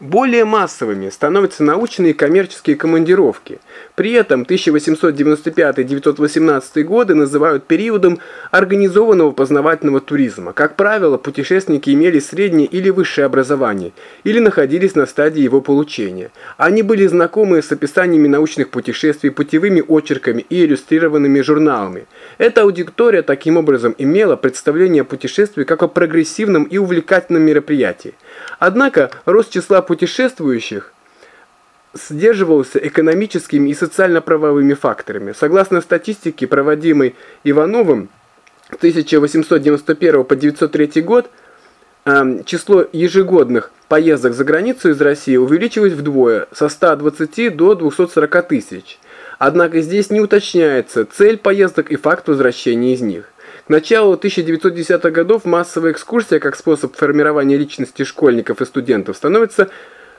Более массовыми становятся научные и коммерческие командировки. При этом 1895-1918 годы называют периодом организованного познавательного туризма. Как правило, путешественники имели среднее или высшее образование, или находились на стадии его получения. Они были знакомы с описаниями научных путешествий, путевыми очерками и иллюстрированными журналами. Эта аудитория таким образом имела представление о путешествии как о прогрессивном и увлекательном мероприятии. Однако рост числа путешествующих сдерживался экономическими и социально-правовыми факторами. Согласно статистике, проводимой Ивановым 1891 по 903 год, эм, число ежегодных поездок за границу из России увеличилось вдвое, со 120 до 240 тысяч. Однако здесь не уточняется цель поездок и факт возвращения из них. Началу 1910-х годов массовая экскурсия как способ формирования личности школьников и студентов становится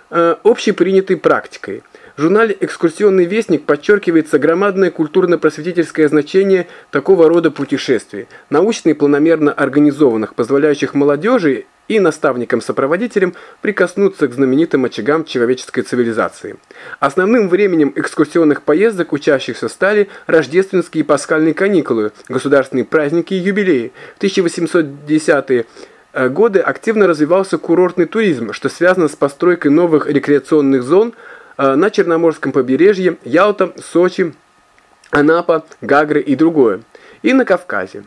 э, общепринятой практикой. В журнале «Экскурсионный вестник» подчеркивается громадное культурно-просветительское значение такого рода путешествий, научно и планомерно организованных, позволяющих молодежи и наставникам-сопроводителям прикоснуться к знаменитым очагам человеческой цивилизации. Основным временем экскурсионных поездок учащихся стали рождественские и пасхальные каникулы, государственные праздники и юбилеи. В 1810-е э, годы активно развивался курортный туризм, что связано с постройкой новых рекреационных зон э, на Черноморском побережье, Ялта, Сочи, Анапа, Гагры и другое, и на Кавказе.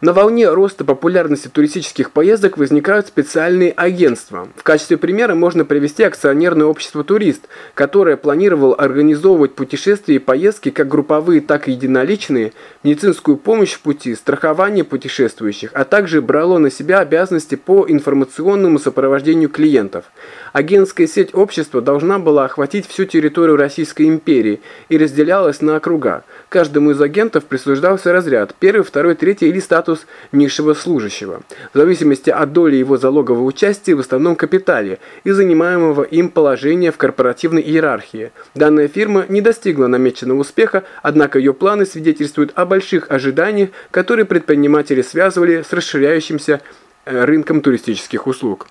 На волне роста популярности туристических поездок возникают специальные агентства. В качестве примера можно привести акционерное общество «Турист», которое планировало организовывать путешествия и поездки как групповые, так и единоличные, медицинскую помощь в пути, страхование путешествующих, а также брало на себя обязанности по информационному сопровождению клиентов. Агентская сеть общества должна была охватить всю территорию Российской империи и разделялась на округа. Каждому из агентов присуждался разряд – первый, второй, третий или статус низшего служащего, в зависимости от доли его залогового участия в основном капитале и занимаемого им положения в корпоративной иерархии. Данная фирма не достигла намеченного успеха, однако ее планы свидетельствуют о больших ожиданиях, которые предприниматели связывали с расширяющимся э, рынком туристических услуг.